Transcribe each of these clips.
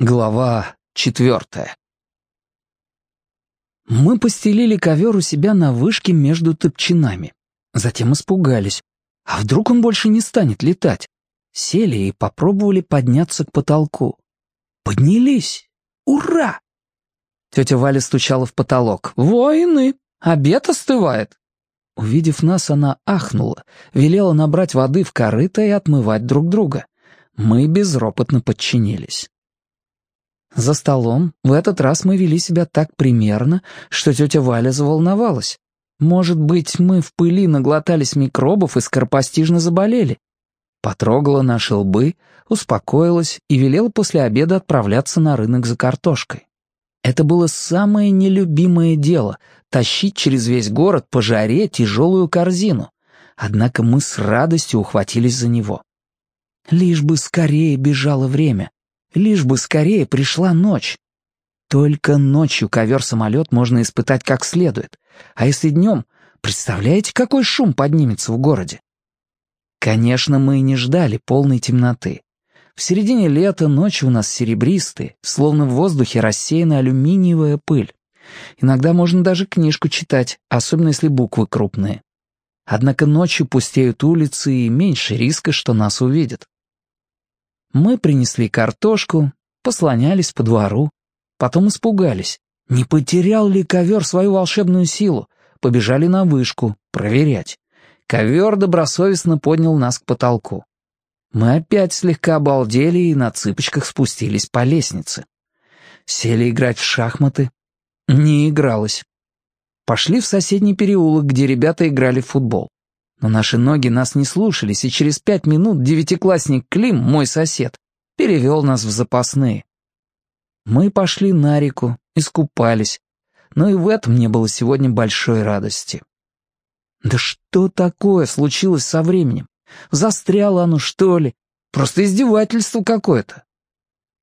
Глава четвертая Мы постелили ковер у себя на вышке между топчинами. Затем испугались. А вдруг он больше не станет летать? Сели и попробовали подняться к потолку. Поднялись! Ура! Тетя Валя стучала в потолок. «Воины! Обед остывает!» Увидев нас, она ахнула, велела набрать воды в корыто и отмывать друг друга. Мы безропотно подчинились. За столом в этот раз мы вели себя так примерно, что тетя Валя заволновалась. Может быть, мы в пыли наглотались микробов и скоропостижно заболели. Потрогала наши лбы, успокоилась и велела после обеда отправляться на рынок за картошкой. Это было самое нелюбимое дело — тащить через весь город по жаре тяжелую корзину. Однако мы с радостью ухватились за него. Лишь бы скорее бежало время, лишь бы скорее пришла ночь. Только ночью ковер-самолет можно испытать как следует, а если днем, представляете, какой шум поднимется в городе? Конечно, мы и не ждали полной темноты. В середине лета ночи у нас серебристые, словно в воздухе рассеяна алюминиевая пыль. Иногда можно даже книжку читать, особенно если буквы крупные. Однако ночью пустеют улицы и меньше риска, что нас увидят. Мы принесли картошку, послонялись по двору, потом испугались. Не потерял ли ковер свою волшебную силу? Побежали на вышку, проверять. Ковер добросовестно поднял нас к потолку. Мы опять слегка обалдели и на цыпочках спустились по лестнице. Сели играть в шахматы. Не игралось. Пошли в соседний переулок, где ребята играли в футбол. Но наши ноги нас не слушались, и через пять минут девятиклассник Клим, мой сосед, перевел нас в запасные. Мы пошли на реку, искупались, но и в этом не было сегодня большой радости. Да что такое случилось со временем? Застряло оно, что ли? Просто издевательство какое-то.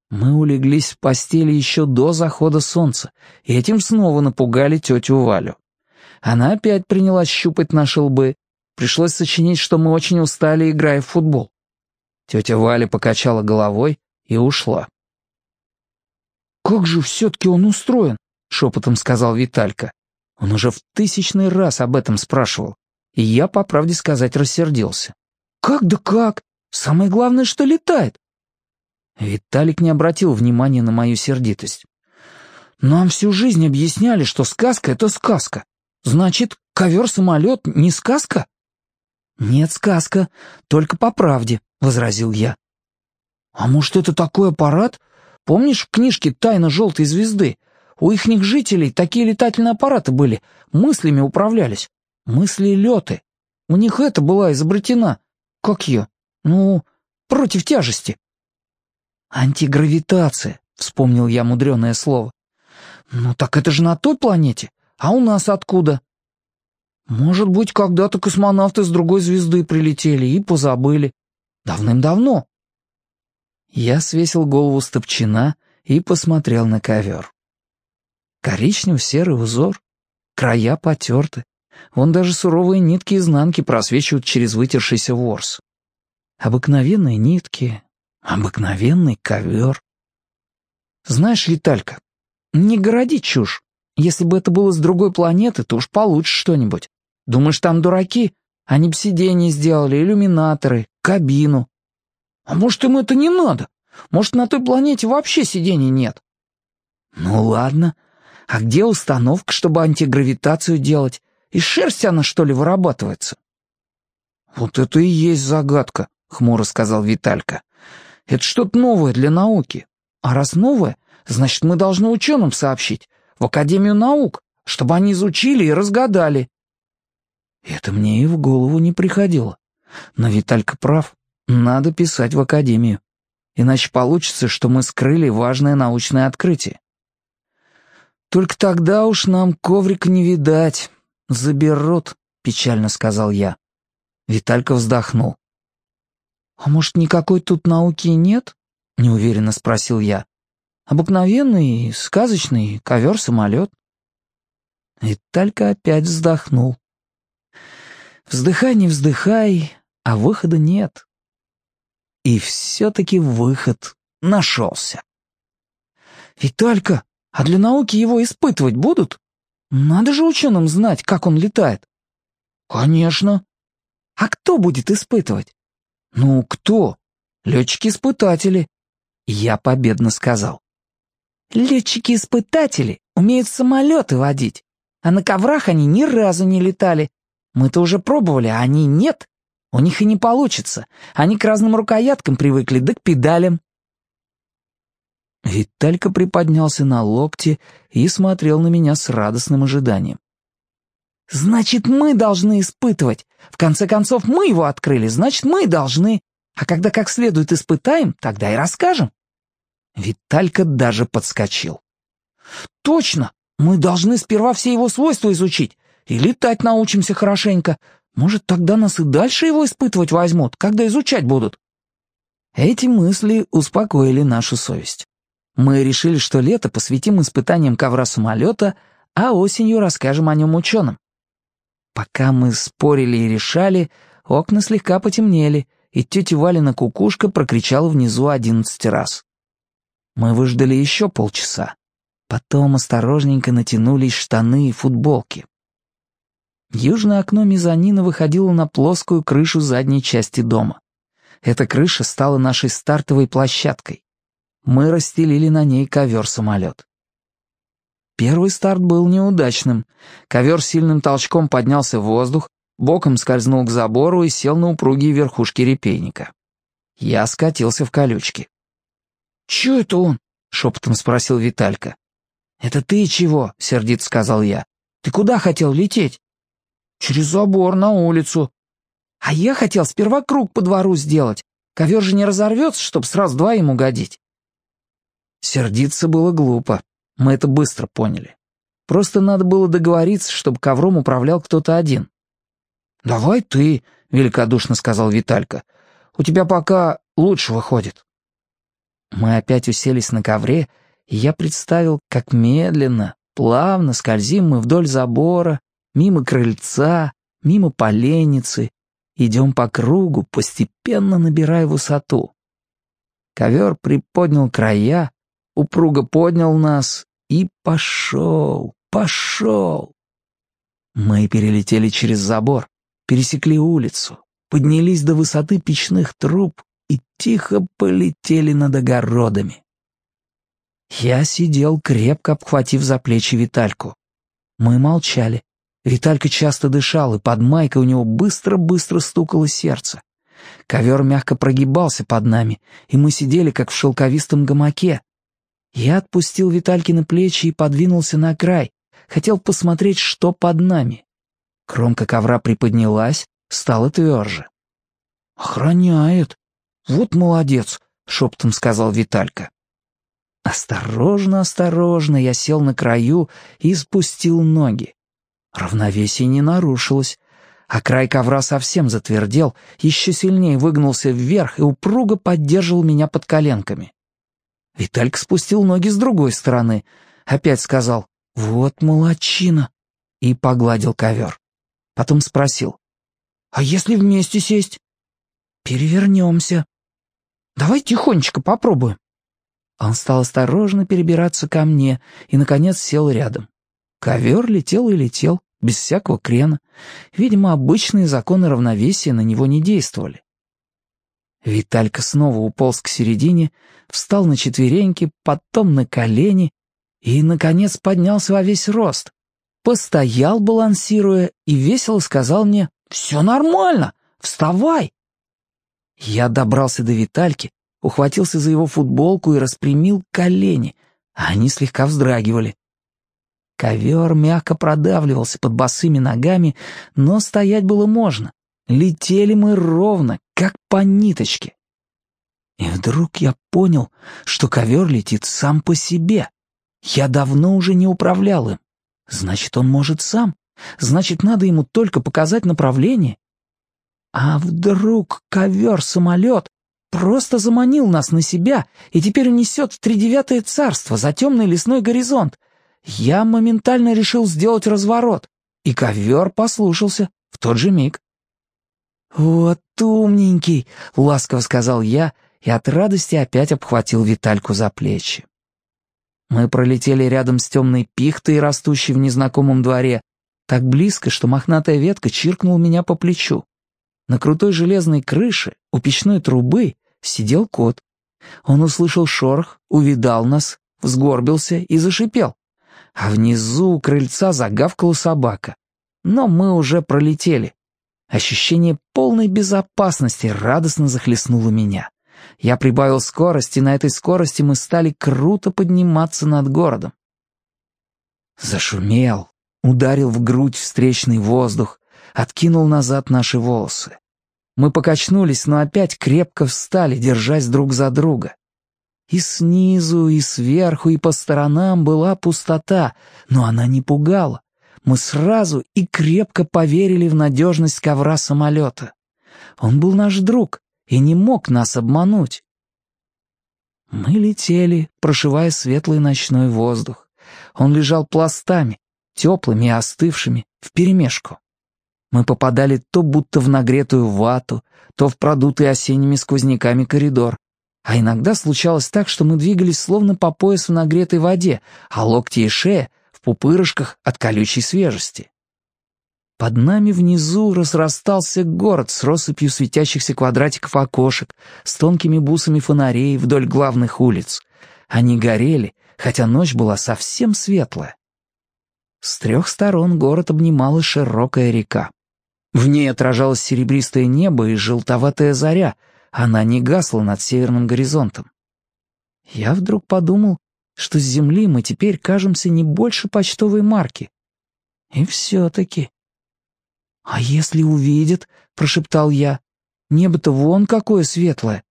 Мы улеглись в постели еще до захода солнца, и этим снова напугали тетю Валю. Она опять принялась щупать наши лбы. Пришлось сочинить, что мы очень устали, играя в футбол. Тетя Валя покачала головой и ушла. «Как же все-таки он устроен?» — шепотом сказал Виталька. Он уже в тысячный раз об этом спрашивал, и я, по правде сказать, рассердился. «Как да как? Самое главное, что летает». Виталик не обратил внимания на мою сердитость. «Нам всю жизнь объясняли, что сказка — это сказка. Значит, ковер-самолет не сказка?» «Нет, сказка, только по правде», — возразил я. «А может, это такой аппарат? Помнишь в книжке «Тайна желтой звезды»? У ихних жителей такие летательные аппараты были, мыслями управлялись. Мысли-леты. У них это была изобретена. «Как ее? Ну, против тяжести». «Антигравитация», — вспомнил я мудреное слово. «Ну так это же на той планете. А у нас откуда?» «Может быть, когда-то космонавты с другой звезды прилетели и позабыли. Давным-давно». Я свесил голову с топчина и посмотрел на ковер. Коричнево-серый узор, края потерты, Вон даже суровые нитки изнанки просвечивают через вытершийся ворс. Обыкновенные нитки, обыкновенный ковер. Знаешь, Виталька, не городи чушь. Если бы это было с другой планеты, то уж получше что-нибудь. Думаешь, там дураки? Они бы сиденье сделали, иллюминаторы, кабину. А может, им это не надо? Может, на той планете вообще сидений нет? Ну ладно. А где установка, чтобы антигравитацию делать? Из шерсти она, что ли, вырабатывается?» «Вот это и есть загадка», — хмуро сказал Виталька. «Это что-то новое для науки. А раз новое, значит, мы должны ученым сообщить, в Академию наук, чтобы они изучили и разгадали». Это мне и в голову не приходило. Но Виталька прав, надо писать в Академию. Иначе получится, что мы скрыли важное научное открытие. Только тогда уж нам коврика не видать. «Заберут», — печально сказал я. Виталька вздохнул. «А может, никакой тут науки нет?» — неуверенно спросил я. «Обыкновенный, сказочный ковер-самолет». Виталька опять вздохнул. «Вздыхай, не вздыхай, а выхода нет». И все-таки выход нашелся. «Виталька, а для науки его испытывать будут? Надо же ученым знать, как он летает». «Конечно». «А кто будет испытывать?» «Ну, кто? Летчики-испытатели». Я победно сказал. «Летчики-испытатели умеют самолеты водить, а на коврах они ни разу не летали. Мы-то уже пробовали, а они нет. У них и не получится. Они к разным рукояткам привыкли, да к педалям». Виталька приподнялся на локте и смотрел на меня с радостным ожиданием. «Значит, мы должны испытывать. В конце концов, мы его открыли, значит, мы должны. А когда как следует испытаем, тогда и расскажем». Виталька даже подскочил. «Точно! Мы должны сперва все его свойства изучить. И летать научимся хорошенько. Может, тогда нас и дальше его испытывать возьмут, когда изучать будут». Эти мысли успокоили нашу совесть. Мы решили, что лето посвятим испытаниям ковра самолета, а осенью расскажем о нем ученым. Пока мы спорили и решали, окна слегка потемнели, и тетя Валина кукушка прокричала внизу одиннадцать раз. Мы выждали еще полчаса. Потом осторожненько натянулись штаны и футболки. Южное окно мезонина выходило на плоскую крышу задней части дома. Эта крыша стала нашей стартовой площадкой. Мы расстелили на ней ковер-самолет. Первый старт был неудачным. Ковер сильным толчком поднялся в воздух, боком скользнул к забору и сел на упругие верхушки репейника. Я скатился в колючки. «Чё это он?» — шепотом спросил Виталька. «Это ты чего?» — сердито сказал я. «Ты куда хотел лететь?» «Через забор на улицу». «А я хотел сперва круг по двору сделать. Ковер же не разорвется, чтоб сразу двоим угодить». Сердиться было глупо. Мы это быстро поняли. Просто надо было договориться, чтобы ковром управлял кто-то один. «Давай ты», — великодушно сказал Виталька. «У тебя пока лучше выходит». Мы опять уселись на ковре, и я представил, как медленно, плавно скользим мы вдоль забора, мимо крыльца, мимо поленницы, идем по кругу, постепенно набирая высоту. Ковер приподнял края, упруго поднял нас и пошел, пошел. Мы перелетели через забор, пересекли улицу, поднялись до высоты печных труб и тихо полетели над огородами. Я сидел, крепко обхватив за плечи Витальку. Мы молчали. Виталька часто дышал, и под майкой у него быстро-быстро стукало сердце. Ковер мягко прогибался под нами, и мы сидели, как в шелковистом гамаке, я отпустил Виталькины плечи и подвинулся на край. Хотел посмотреть, что под нами. Кромка ковра приподнялась, стала тверже. «Охраняет. Вот молодец», — шептом сказал Виталька. Осторожно, осторожно я сел на краю и спустил ноги. Равновесие не нарушилось, а край ковра совсем затвердел, еще сильнее выгнулся вверх и упруго поддерживал меня под коленками. Виталька спустил ноги с другой стороны. Опять сказал «Вот молочина» и погладил ковер. Потом спросил «А если вместе сесть?» «Перевернемся». «Давай тихонечко попробуем». Он стал осторожно перебираться ко мне и, наконец, сел рядом. Ковер летел и летел, без всякого крена. Видимо, обычные законы равновесия на него не действовали. Виталька снова уполз к середине, встал на четвереньки, потом на колени и, наконец, поднялся во весь рост. Постоял, балансируя, и весело сказал мне «Все нормально, вставай!» Я добрался до Витальки, ухватился за его футболку и распрямил колени, а они слегка вздрагивали. Ковер мягко продавливался под босыми ногами, но стоять было можно. Летели мы ровно, как по ниточке. И вдруг я понял, что ковер летит сам по себе. Я давно уже не управлял им. Значит, он может сам. Значит, надо ему только показать направление. А вдруг ковер-самолет просто заманил нас на себя и теперь унесет в тридевятое царство за темный лесной горизонт. Я моментально решил сделать разворот, и ковер послушался в тот же миг. «Вот умненький!» — ласково сказал я и от радости опять обхватил Витальку за плечи. Мы пролетели рядом с темной пихтой, растущей в незнакомом дворе, так близко, что мохнатая ветка чиркнула меня по плечу. На крутой железной крыше, у печной трубы, сидел кот. Он услышал шорох, увидал нас, сгорбился и зашипел. А внизу у крыльца загавкала собака. Но мы уже пролетели. Ощущение полной безопасности радостно захлестнуло меня. Я прибавил скорость, и на этой скорости мы стали круто подниматься над городом. Зашумел, ударил в грудь встречный воздух, откинул назад наши волосы. Мы покачнулись, но опять крепко встали, держась друг за друга. И снизу, и сверху, и по сторонам была пустота, но она не пугала. Мы сразу и крепко поверили в надежность ковра самолета. Он был наш друг и не мог нас обмануть. Мы летели, прошивая светлый ночной воздух. Он лежал пластами, теплыми и остывшими, вперемешку. Мы попадали то будто в нагретую вату, то в продутый осенними сквозняками коридор. А иногда случалось так, что мы двигались словно по пояс в нагретой воде, а локти и шея в пупырышках от колючей свежести. Под нами внизу разрастался город с россыпью светящихся квадратиков окошек, с тонкими бусами фонарей вдоль главных улиц. Они горели, хотя ночь была совсем светлая. С трех сторон город обнимала широкая река. В ней отражалось серебристое небо и желтоватая заря, она не гасла над северным горизонтом. Я вдруг подумал, что с земли мы теперь кажемся не больше почтовой марки. И все-таки... «А если увидит?» — прошептал я. «Небо-то вон какое светлое».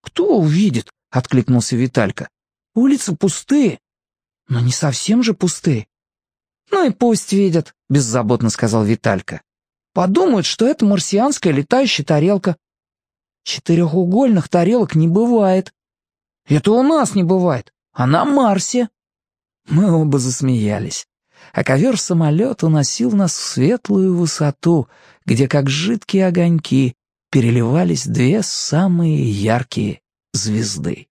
«Кто увидит?» — откликнулся Виталька. «Улицы пустые». «Но не совсем же пустые. «Ну и пусть видят», — беззаботно сказал Виталька. «Подумают, что это марсианская летающая тарелка». «Четырехугольных тарелок не бывает». «Это у нас не бывает, а на Марсе». Мы оба засмеялись. А ковер-самолет уносил нас в светлую высоту, где, как жидкие огоньки, переливались две самые яркие звезды.